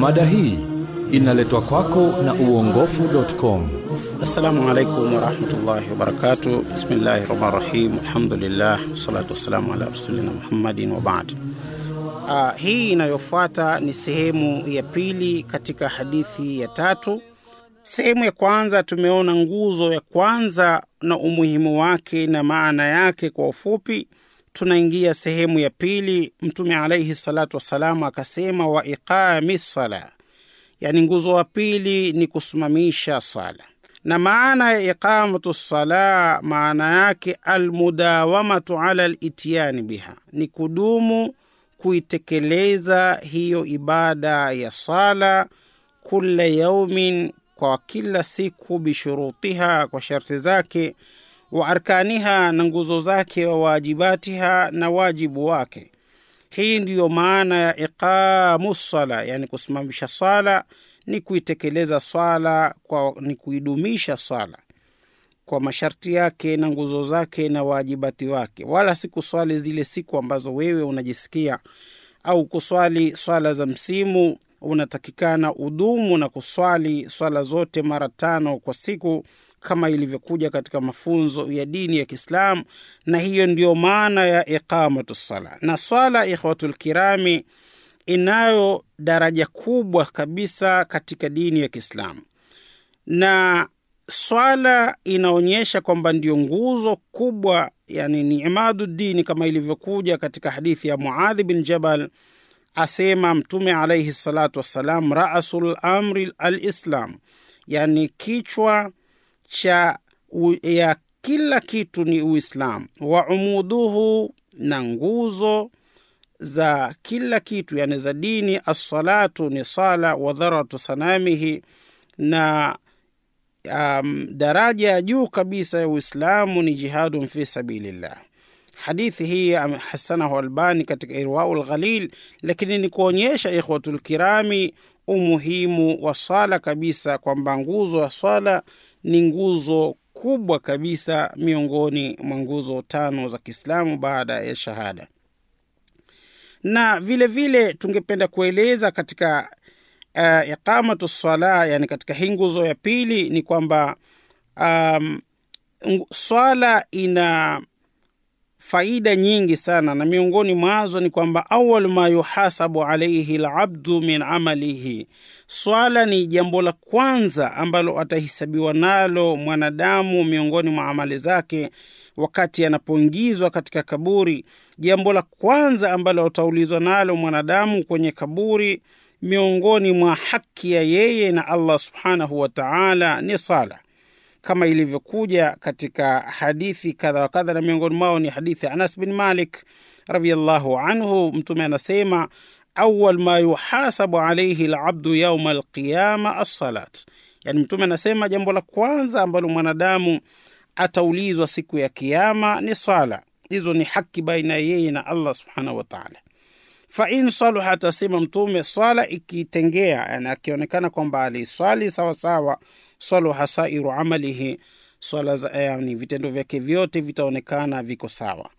Mada hii inaletwa kwako na uongofu.com. Assalamu alaikum warahmatullahi wabarakatu. Bismillahi rahmani rahim. Alhamdulillah wassalatu wassalamu ala rasulina Muhammadin wa baad. Uh, hii inayofuata ni sehemu ya pili katika hadithi ya tatu. Sehemu ya kwanza tumeona nguzo ya kwanza na umuhimu wake na maana yake kwa ufupi. Tunaingia sehemu ya pili. Mtume alaihi salatu wassalamu akasema, wa iqami sala, yani nguzo wa pili ni kusimamisha sala. Na maana ya iqamatu sala, maana yake almudawamatu ala lityani biha, ni kudumu kuitekeleza hiyo ibada ya sala kula yaumin, kwa kila siku, bishurutiha, kwa sharti zake, wa arkaniha, na nguzo zake, wa wajibatiha, na wajibu wake. Hii ndiyo maana ya iqamu sala, yani kusimamisha swala ni kuitekeleza swala kwa, ni kuidumisha swala kwa masharti yake na nguzo zake na waajibati wake, wala si kuswali zile siku ambazo wewe unajisikia au kuswali swala za msimu. Unatakikana udumu na kuswali swala zote mara tano kwa siku kama ilivyokuja katika mafunzo ya dini ya Kiislamu, na hiyo ndiyo maana ya iqamatu sala. Na swala, ikhwatul kirami, inayo daraja kubwa kabisa katika dini ya Kiislamu, na swala inaonyesha kwamba ndiyo nguzo kubwa, yani ni imadu dini, kama ilivyokuja katika hadithi ya Muadhi bin Jabal, asema Mtume alaihi salatu wassalam, rasul amri alislam, yani kichwa cha ya kila kitu ni Uislamu, wa umuduhu, na nguzo za kila kitu yani za dini, assalatu ni sala, wa dharatu sanamihi, na um, daraja ya juu kabisa ya Uislamu ni jihadun fi sabilillah. Hadithi hii hasanahu Albani katika irwau lghalil lakini ni kuonyesha ikhwatul kirami umuhimu wa swala kabisa, kwamba nguzo ya swala ni nguzo kubwa kabisa miongoni mwa nguzo tano za Kiislamu baada ya shahada. Na vile vile tungependa kueleza katika uh, iqamatu sala, yani katika hii nguzo ya pili ni kwamba um, swala ina faida nyingi sana, na miongoni mwazo ni kwamba awal ma yuhasabu alaihi labdu min amalihi, swala ni jambo la kwanza ambalo atahisabiwa nalo mwanadamu miongoni mwa amali zake wakati anapoingizwa katika kaburi. Jambo la kwanza ambalo ataulizwa nalo mwanadamu kwenye kaburi, miongoni mwa haki ya yeye na Allah subhanahu wa taala ni sala, kama ilivyokuja katika hadithi kadha wa kadha, na miongoni mwao ni hadithi ya Anas bin Malik radhiyallahu anhu. Mtume anasema awal ma yuhasabu alaihi labdu yauma alqiyama assalat, yani Mtume anasema jambo la kwanza ambalo mwanadamu ataulizwa siku ya Kiama ni swala. Hizo ni haki baina yeye na Allah subhanahu wa taala. Fa in saluha, atasema Mtume, swala ikitengea, yani akionekana kwamba aliswali sawasawa, saluha sairu amalihi, swala yani vitendo vyake vyote vitaonekana viko sawa.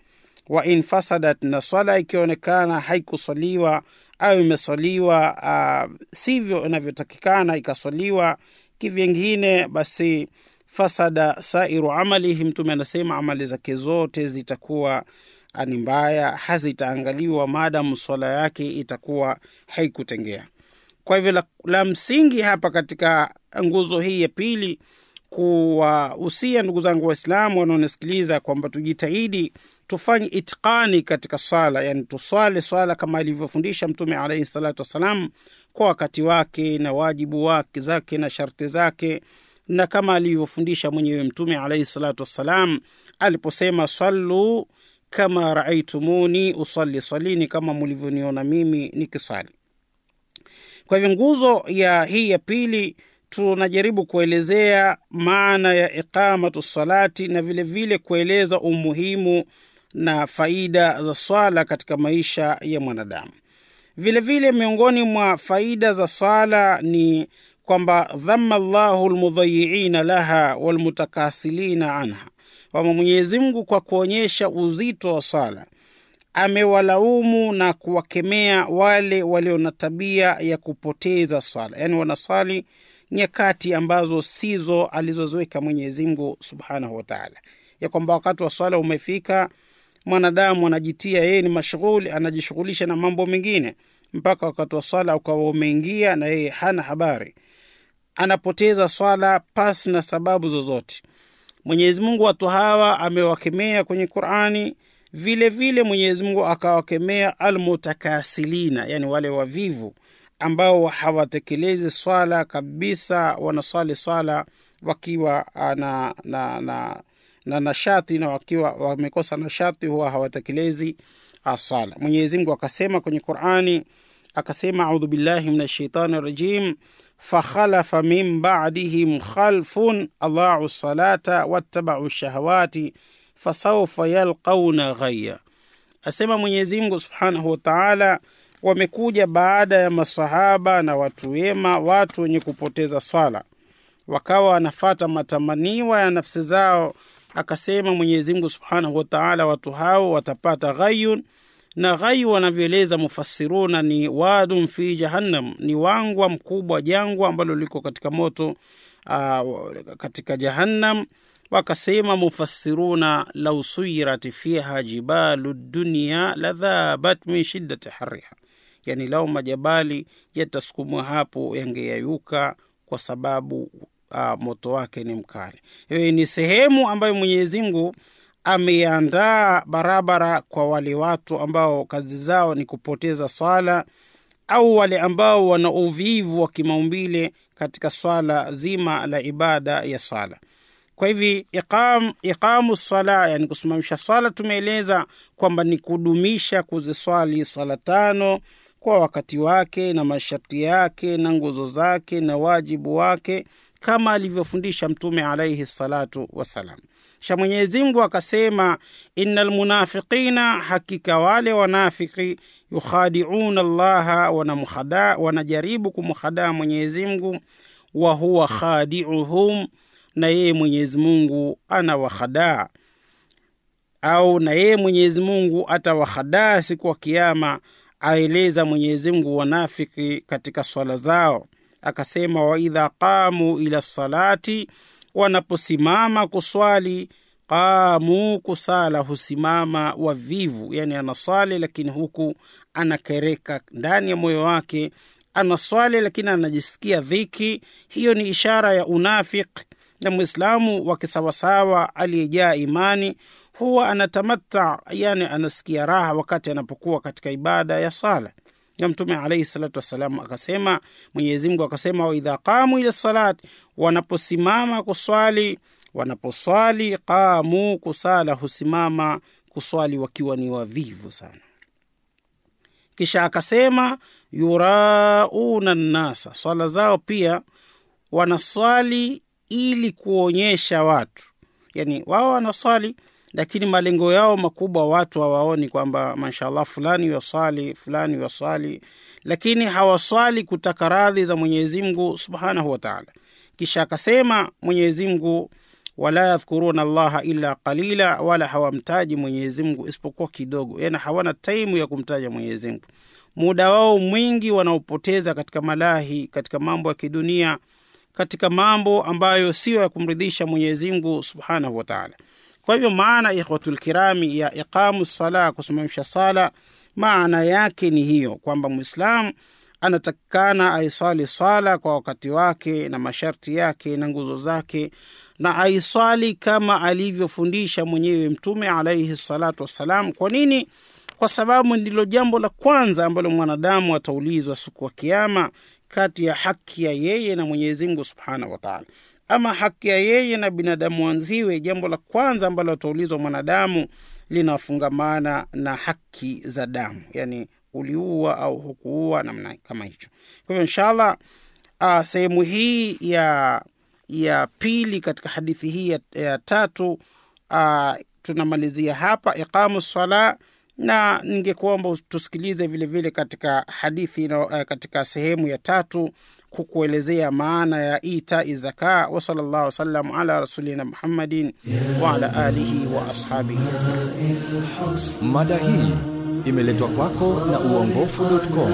Wa in fasadat, na swala ikionekana haikuswaliwa au imeswaliwa uh, sivyo inavyotakikana, ikaswaliwa kivyengine, basi fasada sairu amalihi, Mtume anasema amali zake zote zitakuwa ni mbaya, hazitaangaliwa maadamu swala yake itakuwa haikutengea. Kwa hivyo la, la msingi hapa katika nguzo hii ya pili kuwahusia ndugu zangu Waislamu wanaonisikiliza kwamba tujitahidi tufanye itqani katika swala, yani tuswale swala kama alivyofundisha Mtume alaihi salatu wassalam kwa wakati wake na wajibu wake zake na sharti zake na kama alivyofundisha mwenyewe Mtume alaihi salatu wassalam aliposema, sallu kama raaitumuni usali salini kama mulivyoniona mimi nikisali. Kwa hivyo nguzo ya hii ya pili tunajaribu kuelezea maana ya iqamatu salati na vilevile vile kueleza umuhimu na faida za swala katika maisha ya mwanadamu. Vilevile miongoni mwa faida za swala ni kwamba dhama llahu lmudhayiina laha walmutakasilina anha, kwamba Mwenyezi Mungu kwa kuonyesha uzito wa sala amewalaumu na kuwakemea wale walio na tabia ya kupoteza swala, yaani wanaswali nyakati ambazo sizo alizoziweka mwenyezimgu subhanahu wataala ya kwamba wakati wa swala umefika, mwanadamu anajitia yeye ni mashughuli, anajishughulisha na mambo mengine mpaka wakati wa swala ukawa umeingia na yeye hana habari, anapoteza swala pasi na sababu zozote. Mwenyezi Mungu watu hawa amewakemea kwenye Qurani. Vile vile Mwenyezi Mungu akawakemea almutakasilina, yani wale wavivu ambao hawatekelezi swala kabisa, wanaswali swala wakiwa na, na, na, na nashati na wakiwa wamekosa nashati, huwa hawatekelezi swala. Mwenyezi Mungu akasema kwenye Qurani, akasema audhu billahi min shaitani rajim fakhalafa min ba'dihim khalfun adau salata wattaba'u shahawati fasaufa yalqauna ghaya, Asema Mwenyezi Mungu subhanahu wa ta'ala, wamekuja baada ya masahaba na watu wema, watu wenye kupoteza swala, wakawa wanafata matamaniwa ya nafsi zao. Akasema Mwenyezi Mungu subhanahu wa ta'ala, watu hao watapata ghayun na ghayu wanavyoeleza mufasiruna ni wadun fi jahannam, ni wangwa mkubwa, jangwa ambalo liko katika moto uh, katika Jahannam. Wakasema mufasiruna lau suyirat fiha jibalu dunia ladhabat min shiddati hariha, yani lau majabali yatasukumwa hapo yangeyayuka kwa sababu uh, moto wake ni mkali. Ni sehemu ambayo Mwenyezi Mungu ameiandaa barabara kwa wale watu ambao kazi zao ni kupoteza swala au wale ambao wana uvivu wa kimaumbile katika swala zima la ibada ya swala. Kwa hivi iqam, iqamu sala yani kusimamisha swala, tumeeleza kwamba ni kudumisha kuziswali swala tano kwa wakati wake na masharti yake na nguzo zake na wajibu wake kama alivyofundisha Mtume alaihi salatu wassalam. Sha Mwenyezi Mungu akasema, ina lmunafikina hakika wale wanafiki, yukhadiuna Allaha, wanajaribu kumkhadaa Mwenyezi Mungu, wa huwa khadiuhum, na yeye Mwenyezi Mungu anawakhadaa au na yeye Mwenyezi Mungu atawakhadaa siku ya Kiyama. Aeleza Mwenyezi Mungu wanafiki katika swala zao, akasema, waidha qamu ila salati wanaposimama kuswali, qamu kusala, husimama wavivu, yani anaswali lakini huku anakereka ndani ya moyo wake, anaswali lakini anajisikia dhiki. Hiyo ni ishara ya unafik, na Mwislamu wa kisawasawa aliyejaa imani huwa anatamatta, yani anasikia raha wakati anapokuwa katika ibada ya sala na Mtume alaihi salatu wassalam akasema, Mwenyezi Mungu akasema, waidha qamu ila salat, wanaposimama kuswali, wanaposwali qamu kusala, husimama kuswali wakiwa ni wavivu sana. Kisha akasema yurauna nnasa, swala zao pia wanaswali ili kuonyesha watu, yani wao wanaswali lakini malengo yao makubwa watu hawaoni kwamba mashallah fulani wasali fulani wasali lakini hawaswali kutaka radhi za mwenyezimgu subhanahu wataala. Kisha akasema mwenyezimgu wala yadhkuruna llaha illa qalila, wala hawamtaji mwenyezimgu isipokuwa kidogo, yani hawana taimu ya kumtaja mwenyezimgu Muda wao mwingi wanaopoteza katika malahi, katika mambo ya kidunia, katika mambo ambayo sio ya kumridhisha mwenyezimgu subhanahu wa taala. Kwa hivyo maana ikhwatul kirami ya iqamu sala, kusimamisha sala, maana yake ni hiyo kwamba mwislamu anatakikana aiswali swala kwa wakati wake na masharti yake na nguzo zake, na aiswali kama alivyofundisha mwenyewe Mtume alaihi salatu wassalam. Kwa nini? Kwa sababu ndilo jambo la kwanza ambalo mwanadamu ataulizwa siku wa Kiama, kati ya haki ya yeye na mwenyezimngu subhanahu wa taala ama haki ya yeye na binadamu wanziwe, jambo la kwanza ambalo ataulizwa mwanadamu linafungamana na haki za damu, yani uliua au hukuua, namna kama hicho. Kwa hivyo inshallah, uh, sehemu hii ya ya pili katika hadithi hii ya, ya tatu uh, tunamalizia hapa iqamu sala, na ningekuomba tusikilize vilevile vile katika hadithi uh, katika sehemu ya tatu kukuelezea maana ya itai zaka. wa sallallahu wasallam ala rasulina Muhammadin wa ala alihi wa ashabihi. Mada hii imeletwa kwako na uongofu.com.